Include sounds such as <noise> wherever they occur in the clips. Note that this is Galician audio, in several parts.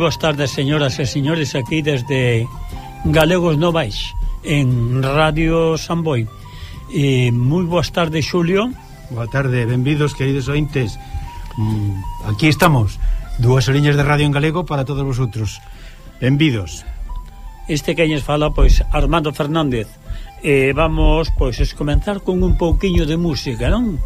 moi boas tardes, señoras e señores, aquí desde Galegos Novais, en Radio Samboy. E moi boas tardes, Xulio. Boa tarde, benvidos, queridos ointes. Mm, aquí estamos, dúas oriñas de radio en galego para todos vosotros. Benvidos. Este queñes fala, pois, Armando Fernández. E vamos, pois, es comenzar con un pouquiño de música, non?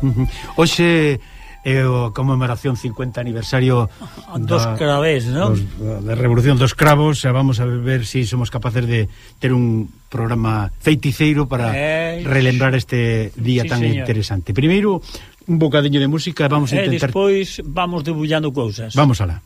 Oxe... Uh -huh é a conmemoración 50 aniversario <laughs> dos da, cravés, non? Dos, da Revolución dos Cravos, e vamos a ver se si somos capaces de ter un programa feiticeiro para eh, relembrar este día sí, tan señor. interesante. Primeiro, un bocadiño de música, vamos a intentar... E despois vamos debullando cousas. Vamos alá.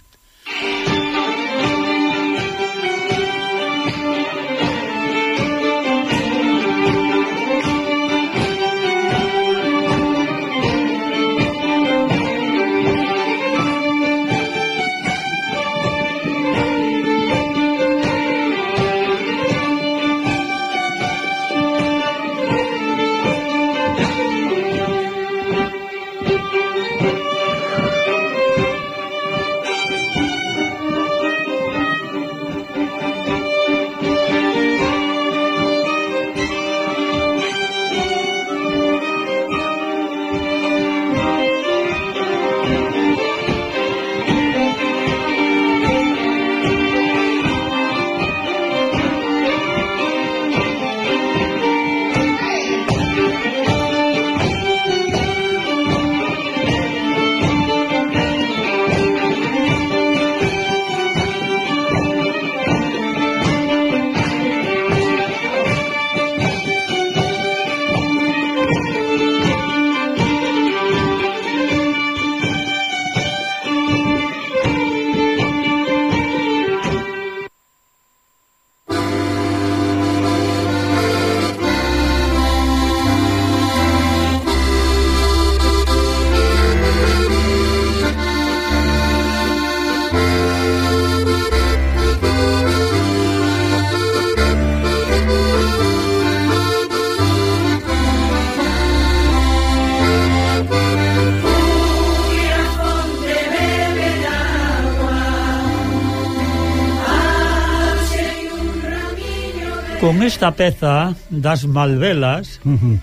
Con esta peza das Malvelas uh -huh.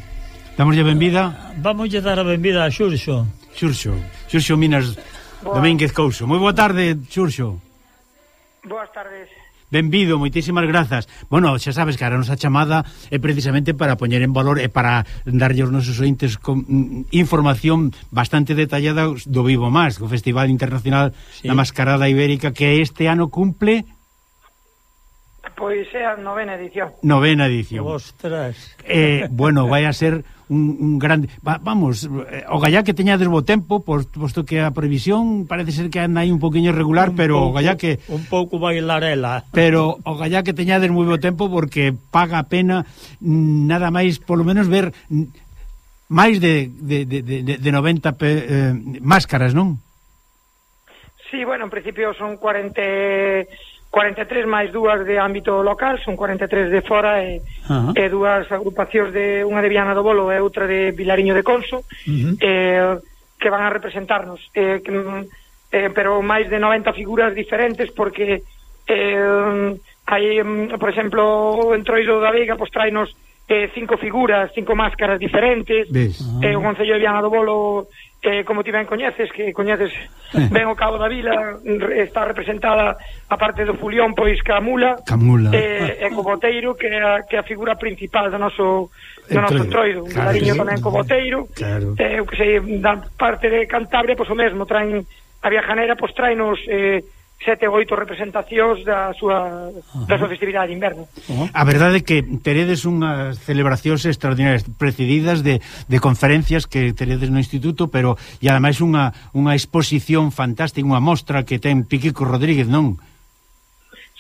Damoslle benvida ah, Vamoslle dar a benvida a Xurxo. Xurxo, Xurxo Minas boa. Domínguez Couso. Moi boa tarde, Xurxo. Boas tardes. Benvido, moitísimas grazas. Bueno, xa sabes que a nosa chamada é precisamente para poñer en valor e para darlle aos nosos ointes con, mm, información bastante detallada do Vivo Más, o Festival Internacional sí. da Mascarada Ibérica que este ano cumple Pois é a novena edición. Novena edición. Ostras. Eh, bueno, vai a ser un, un grande... Va, vamos, eh, o gallá que teñades bo tempo, posto que a previsión parece ser que anda aí un poquinho regular, un pero pouco, o gallá que... Un pouco bailarela. Pero o gallá que teñades moi bo tempo porque paga a pena nada máis, polo menos ver máis de, de, de, de, de 90 pe, eh, máscaras, non? Sí, bueno, en principio son 40 43 máis dúas de ámbito local, son 43 de fora e, uh -huh. e dúas agrupacións de unha de Viana do Bolo e outra de Vilariño de Conso, uh -huh. eh, que van a representarnos. Eh, que, eh, pero máis de 90 figuras diferentes porque eh, hai, por exemplo, o Entroido da Vega pois trainos eh, cinco figuras, cinco máscaras diferentes, uh -huh. eh, o Concello de Viana do Bolo eh, como ti ben coñeces, que coñeces eh. ben o Cabo da Vila, está representada a parte do Fulión, pois Camula, Camula. Eh, e Coboteiro, que é a, que é a figura principal do noso, do noso entroido. Claro, Cariño tamén Coboteiro, claro. eh, o que sei, da parte de Cantabria, pois o mesmo, traen a viajanera, pois traenos... Eh, sete ou oito representacións da súa da súa festividade de inverno. A verdade é que teredes unhas celebracións extraordinarias precedidas de, de conferencias que teredes no instituto, pero e ademais unha unha exposición fantástica, unha mostra que ten Piquico Rodríguez, non?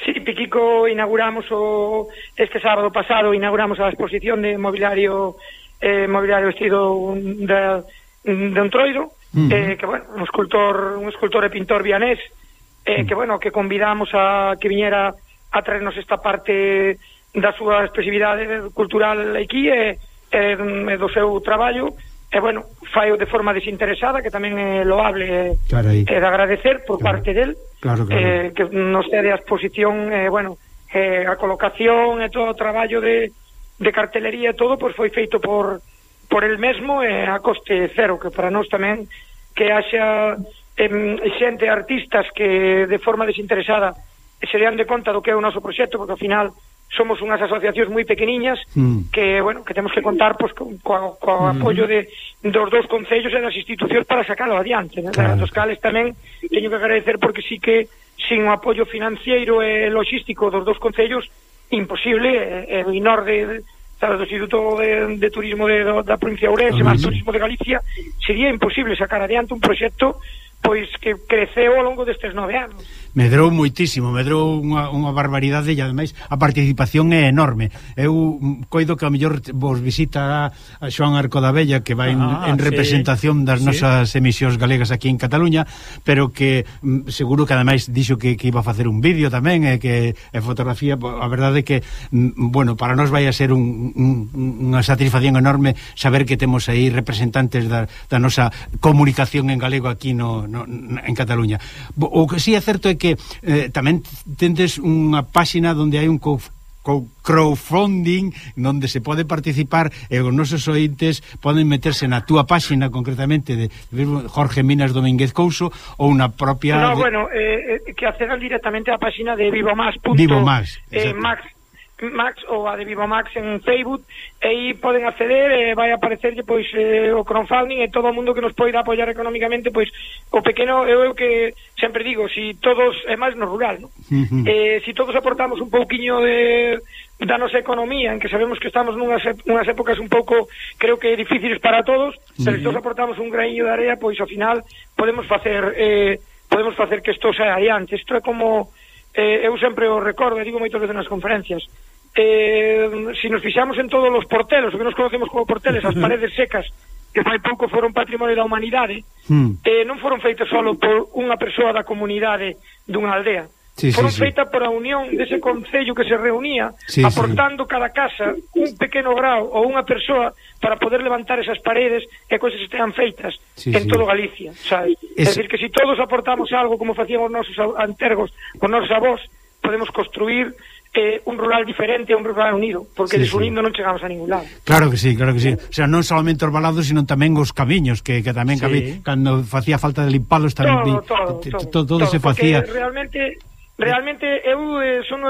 Sí, Piquico inauguramos o este sábado pasado inauguramos a exposición de mobiliario eh, mobiliario vestido de, de un troido, uh -huh. eh, que bueno, un escultor, un escultor e pintor vianés, uh eh, que, bueno, que convidamos a que viñera a traernos esta parte da súa expresividade cultural aquí e, e, e do seu traballo e bueno, fai de forma desinteresada que tamén é loable e de agradecer por claro. parte del claro, claro. Eh, que nos cede a exposición eh, bueno, eh, a colocación e todo o traballo de, de cartelería e todo pois foi feito por por el mesmo e eh, a coste cero que para nós tamén que haxa em, xente, artistas que de forma desinteresada se dean de conta do que é o noso proxecto, porque ao final somos unhas asociacións moi pequeniñas mm. que, bueno, que temos que contar pois, co, co, co mm. apoio de, dos dous concellos e das institucións para sacalo adiante, né? claro. dos cales tamén teño que agradecer porque sí que sin o apoio financiero e logístico dos dous concellos imposible, eh, e, e inor de, sabes, do Instituto de, de Turismo de, da provincia de Ourense, máis Turismo de Galicia, sería imposible sacar adiante un proxecto pois que creceu ao longo destes nove anos medrou moitísimo, medrou unha, unha barbaridade e ademais a participación é enorme. Eu coido que a mellor vos visita a Xoan Arco da Bella que vai ah, en, en sí. representación das sí. nosas emisións galegas aquí en Cataluña, pero que mm, seguro que ademais dixo que, que iba a facer un vídeo tamén e que e fotografía, a verdade é que mm, bueno, para nós vai a ser un, un, unha satisfacción enorme saber que temos aí representantes da, da nosa comunicación en galego aquí no, no, en Cataluña. O que si sí é certo é que que eh, tamén tendes unha páxina onde hai un crowdfunding onde se pode participar e os nosos ointes poden meterse na túa páxina concretamente de Jorge Minas Domínguez Couso ou na propia... No, de... bueno, eh, eh que accedan directamente á páxina de vivomás.max eh, max Max ou a de Vivo Max en Facebook e aí poden acceder e vai aparecerlle pois eh, o crowdfunding e todo o mundo que nos poida apoiar economicamente pois o pequeno eu, eu que sempre digo si todos, é máis no rural no? Uh -huh. eh, si todos aportamos un pouquiño de da nosa economía en que sabemos que estamos nunhas, nunhas épocas un pouco creo que difíciles para todos uh -huh. pero se todos aportamos un grainho de area pois ao final podemos facer eh, podemos facer que isto saia adiante isto é como eh, eu sempre o recordo e digo moitas veces nas conferencias eh, si nos fixamos en todos os portelos, o que nos conocemos como porteles, as paredes secas, que fai pouco foron patrimonio da humanidade, mm. eh, non foron feitas só por unha persoa da comunidade dunha aldea. Sí, foron sí, feitas sí. por a unión dese concello que se reunía, sí, aportando sí. cada casa un pequeno grau ou unha persoa para poder levantar esas paredes e cousas estean feitas sí, en sí. todo Galicia, sabes? Es... É decir, que se si todos aportamos algo como facían os nosos antergos, con nosos avós, podemos construir eh, un rural diferente e un rural unido, porque sí, desunindo sí. non chegamos a ningún lado. Claro que sí, claro que sí. O sea, non solamente os balados, sino tamén os camiños, que, que tamén sí. cabe, cando facía falta de limpalos tamén todo, todo, todo, todo, todo se facía. Realmente realmente eu eh, son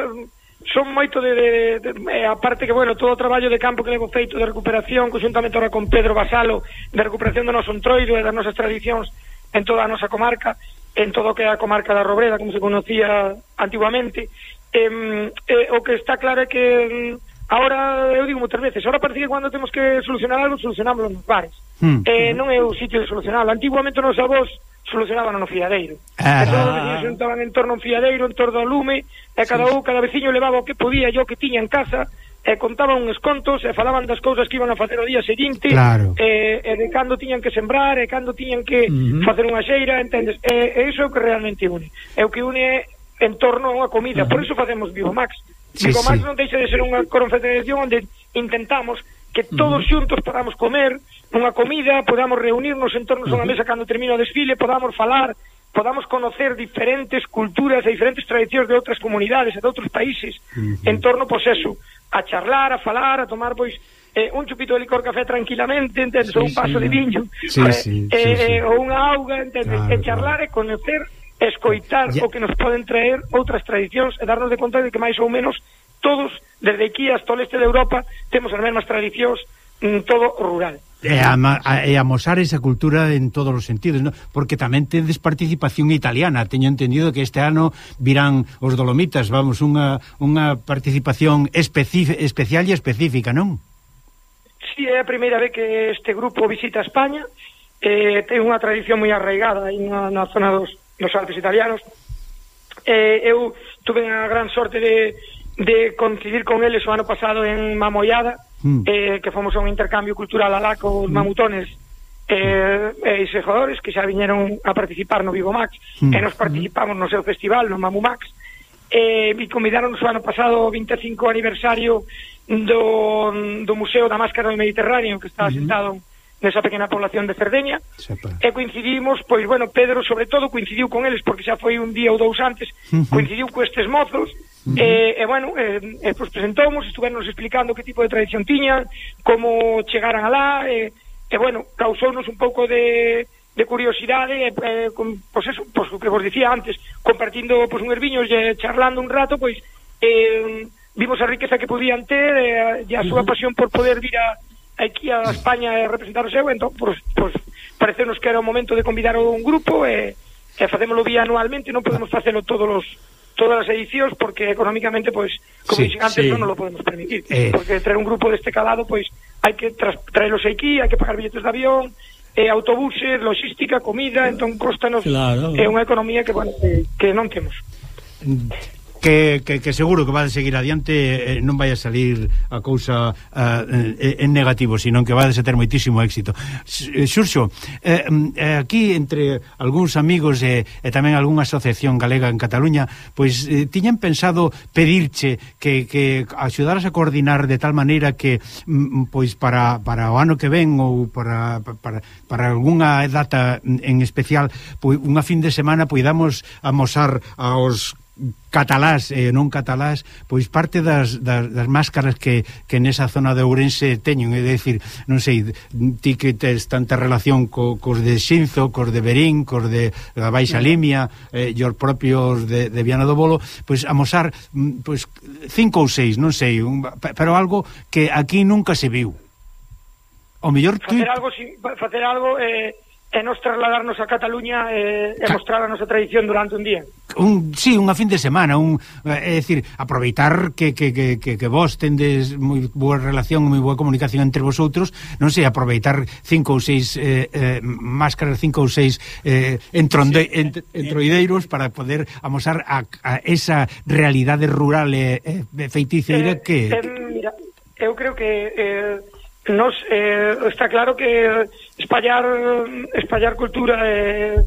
son moito de, de, de, de eh, aparte que, bueno, todo o traballo de campo que levo feito de recuperación, conjuntamente ahora con Pedro Basalo, de recuperación do noso entroido e das nosas tradicións en toda a nosa comarca, en todo o que é a comarca da Robreda, como se conocía antiguamente, eh, eh, o que está claro é que mm, ahora, eu digo moitas veces, ahora parece que cando temos que solucionar algo, solucionámoslo nos bares. Mm. Eh, non é o sitio de solucionarlo. Antiguamente nos avós solucionaban no fiadeiro. Ah. E todos os veciños juntaban en torno a un fiadeiro, en torno ao lume, e cada sí. un, cada veciño levaba o que podía, yo que tiña en casa, e contaban uns contos e falaban das cousas que iban a facer o día seguinte claro. e, e de cando tiñan que sembrar e cando tiñan que uh -huh. facer unha xeira entendes? E, e iso é o que realmente une é o que une en torno a unha comida. Por iso facemos Biomax. Sí, Biomax sí. non deixa de ser unha confederación onde intentamos que todos xuntos podamos comer unha comida, podamos reunirnos en torno a unha mesa cando termina o desfile, podamos falar, podamos conocer diferentes culturas e diferentes tradicións de outras comunidades e de outros países uh -huh. en torno, pois, eso, a charlar, a falar, a tomar, pois, eh, un chupito de licor café tranquilamente, entendes, sí, ou un vaso sí, de viño, sí, eh, sí, eh, sí, sí. Eh, ou unha auga, entendes, claro, e charlar claro. e conocer escoitar ya... o que nos poden traer outras tradicións e darnos de conta de que máis ou menos todos, desde aquí hasta o leste de Europa, temos as mesmas tradicións en todo o rural. E, ama, a, e amosar esa cultura en todos os sentidos, ¿no? porque tamén tedes participación italiana, teño entendido que este ano virán os Dolomitas, vamos, unha, unha participación especial e específica, non? Si, sí, é a primeira vez que este grupo visita España, eh, ten unha tradición moi arraigada aí na, na zona dos nos Alpes italianos eh, eu tuve a gran sorte de, de coincidir con eles o ano pasado en Mamoyada mm. eh, que fomos a un intercambio cultural alá con mm. mamutones eh, mm. e eh, xogadores que xa viñeron a participar no Vivo Max mm. e nos participamos no seu festival, no Mamu Max eh, e convidaron o ano pasado o 25 aniversario do, do Museo da Máscara do Mediterráneo que está mm. sentado nesa pequena población de Cerdeña Sepa. e coincidimos, pois bueno, Pedro sobre todo coincidiu con eles porque xa foi un día ou dous antes, uh -huh. coincidiu co estes mozos Uh -huh. e, e bueno, e, e, pois presentómonos, estuvernos explicando que tipo de tradición tiñan, como chegaran alá, e, e bueno, causounos un pouco de, de curiosidade, e, e, con, pois eso, pois o que vos dicía antes, compartindo pois, un viños e charlando un rato, pois eh, vimos a riqueza que podían ter, e, a, e a súa pasión por poder vir a aquí a España é representar o seu, entón, pois, pois parecenos que era o momento de convidar a un grupo e, e facémoslo vía anualmente, non podemos facelo todos os todas as edicións porque económicamente pois como sí, dixen antes sí. non nos lo podemos permitir eh. porque traer un grupo deste calado pois hai que tra traelos aquí, hai que pagar billetes de avión eh, autobuses, logística, comida, entón costanos claro. é eh, unha economía que, bueno, que, que non temos. Mm que, que, que seguro que vai seguir adiante eh, eh, non vai a salir a cousa eh, eh en negativo, sino que vai a ter moitísimo éxito. Eh, Xurxo, eh, mm, eh, aquí entre algúns amigos e, eh, e tamén algunha asociación galega en Cataluña, pois eh, tiñan pensado pedirche que, que axudaras a coordinar de tal maneira que mm, mm pois para, para o ano que ven ou para, para, para algunha data en especial, pois, unha fin de semana poidamos amosar aos catalás e non catalás, pois parte das, das, das máscaras que, que nesa zona de Ourense teñen, é dicir, non sei, ti que tes tanta relación co, cos de Xinzo, cos de Berín, cos de da Baixa Limia, eh, e os propios de, de Viana do Bolo, pois amosar mm, pois cinco ou seis, non sei, un, pero algo que aquí nunca se viu. O mellor tú... Facer algo, facer algo eh, e nos trasladarnos a Cataluña eh, e, e mostrar a nosa tradición durante un día. Un, sí, unha fin de semana, un, eh, é dicir, aproveitar que, que, que, que, que vos tendes moi boa relación, moi boa comunicación entre vosotros, non sei, aproveitar cinco ou seis eh, eh, máscaras, cinco ou seis eh, entronde, sí, ent, entroideiros para poder amosar a, a esa realidade rural e eh, eh, feiticeira eh, que... Eh, mira, eu creo que eh, nos, eh, está claro que espallar espallar cultura e,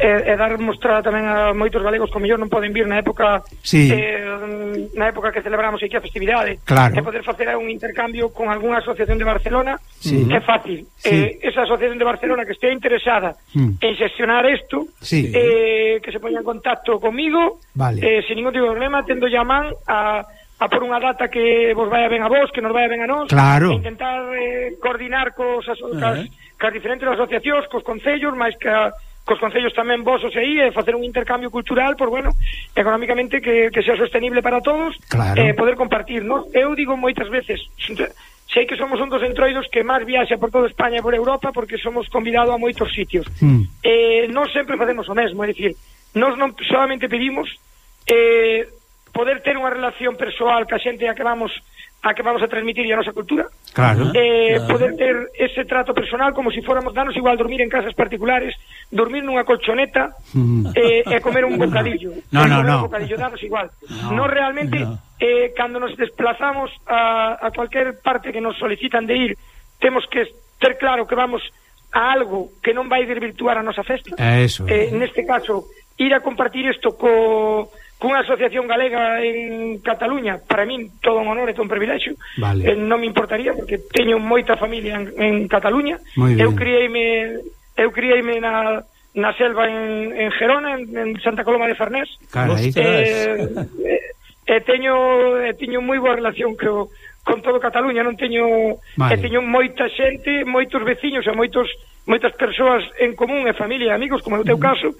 e, e dar mostrada tamén a moitos galegos que mellor non poden vir na época sí. eh, na época que celebramos aquí a festividade claro. e poder facer un intercambio con algunha asociación de Barcelona sí. que é fácil sí. eh, esa asociación de Barcelona que estea interesada mm. en xestionar isto sí. eh, que se poña en contacto comigo vale. eh, sin ningún tipo de problema tendo llamán a a por unha data que vos vaya ben a vos, que nos vaya ben a nós, claro. intentar eh, coordinar cos, as, uh eh. -huh cas diferentes asociacións, cos concellos, máis que a, cos concellos tamén vosos aí e facer un intercambio cultural, por bueno, económicamente que, que sea sostenible para todos claro. eh, poder compartir, non? Eu digo moitas veces, sei que somos un dos entroidos que máis viaxa por toda España e por Europa porque somos convidados a moitos sitios. Mm. Eh, non sempre facemos o mesmo, é dicir, nós non solamente pedimos eh, poder ter unha relación persoal ca xente a que vamos a que vamos a transmitir a nosa cultura claro, eh, claro. poder ter ese trato personal como se si fóramos danos igual dormir en casas particulares dormir nunha colchoneta mm. eh, e comer un <laughs> bocadillo no, no, no. un bocadillo danos igual no, no realmente no. Eh, cando nos desplazamos a, a cualquier parte que nos solicitan de ir temos que ter claro que vamos a algo que non vai desvirtuar a nosa festa é eso, eh, neste caso ir a compartir isto co cunha asociación galega en Cataluña, para min todo un honor e todo un privilexio. Vale. Eh, non me importaría porque teño moita familia en, en Cataluña. Eu criei-me eu criei-me na na selva en, en Gerona, en, en Santa Coloma de Farnés. Carai, eh, eh, eh, teño eh, teño moi boa relación co con todo Cataluña, non teño vale. eh, teño moita xente, moitos veciños e moitos moitas persoas en común e familia e amigos, como é o teu caso,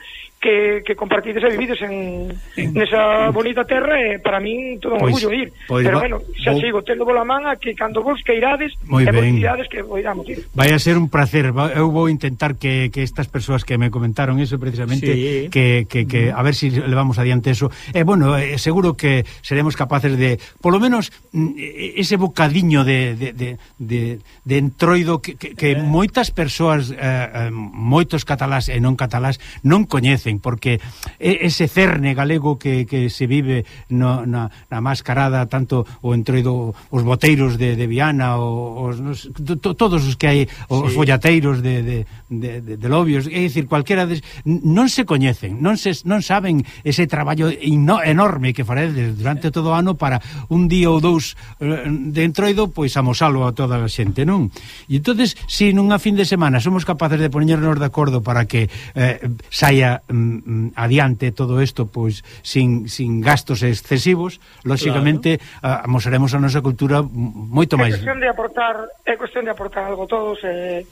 que, que compartides e vivides en, en nesa bonita terra e para min todo un pois- orgullo ir. Pois, Pero bueno, xa vou... sigo tendo bola man a que cando vos que irades Muy e irades que iramos ir. Vai a ser un placer. Eu vou intentar que, que estas persoas que me comentaron eso precisamente sí. que, que, que a ver se si levamos adiante eso. E eh, bueno, eh, seguro que seremos capaces de polo menos mm, ese bocadiño de, de, de, de, de entroido que, que, que eh. moitas persoas eh, eh moitos catalás e non catalás non coñecen porque ese cerne galego que, que se vive no, na, na mascarada tanto o entroido os boteiros de, de Viana, os, os, to, todos os que hai, os sí. follateiros de, de, de, de, de Lobios, é dicir, cualquera des, non se coñecen, non se non saben ese traballo ino, enorme que faredes durante todo o ano para un día ou dous eh, de entroido, pois amosalo a toda a xente, non? E entonces, se si nunha fin de semana somos capaces de poñernos de acordo para que eh, saia mm, Mm, adiante todo isto pois sin, sin gastos excesivos, lógicamente claro. Ah, amosaremos a nosa cultura moito máis. É cuestión de aportar, é cuestión de aportar algo todos eh,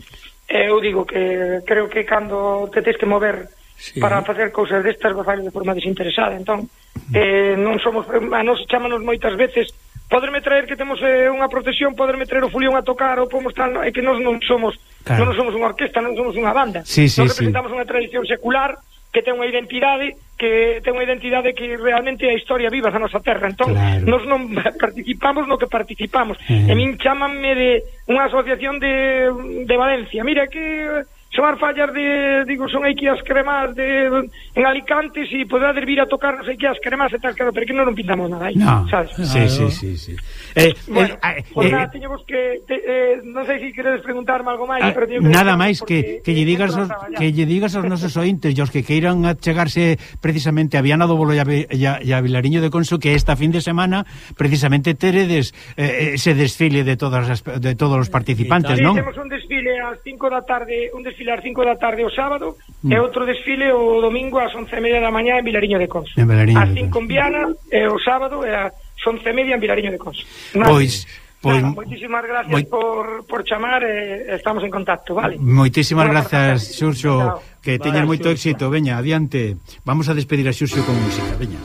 eh, eu digo que creo que cando te tens que mover sí. para facer cousas destas vas de forma desinteresada, entón eh, non somos a nos chamanos moitas veces poderme traer que temos eh, unha protección, poderme traer o fulión a tocar ou pomos tal, é que nós non somos claro. non somos unha orquesta, non somos unha banda. Sí, sí, nós representamos sí. unha tradición secular que ten unha identidade que ten unha identidade que realmente é a historia viva da nosa terra. Entón, claro. nos non <laughs> participamos no que participamos. Mm. E min chamanme de unha asociación de, de Valencia. Mira que soar fallas de, digo, son aquí as cremas de, en Alicante, si podades vir a tocar, non sei que as cremas e tal, claro, pero que non, non pintamos nada aí, no. sabes? Sí, sí, sí, sí. Eh, eh bueno, eh, pues eh, nada, teñemos que, te, eh, non sei se si queredes preguntarme algo máis, ah, pero que Nada máis que, que lle digas os, que lle digas aos nosos ointes, os que queiran chegarse precisamente a Viana do Bolo e a, e a, a Vilariño de Conso, que esta fin de semana precisamente teredes eh, eh ese desfile de todas as, de todos os participantes, sí, non? Sí, temos un desfile ás 5 da tarde, un desfile desfile ás 5 da tarde o sábado mm. e outro desfile o domingo ás 11:30 da mañá en Vilariño de Cons. Ás 5 en Viana e o sábado e ás 11:30 en Vilariño de Cons. Pois Pois, Nada, pois, moitísimas gracias moi... por, por chamar e eh, estamos en contacto, vale? Moitísimas bueno, gracias, Xurxo, que teñas moito éxito. Veña, adiante. Vamos a despedir a Xurxo con música, veña.